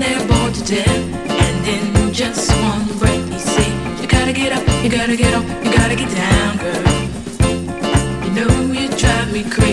they're bored to death. And in just one breath, you say, You gotta get up, you gotta get up, you gotta get down, girl. You know you drive me crazy.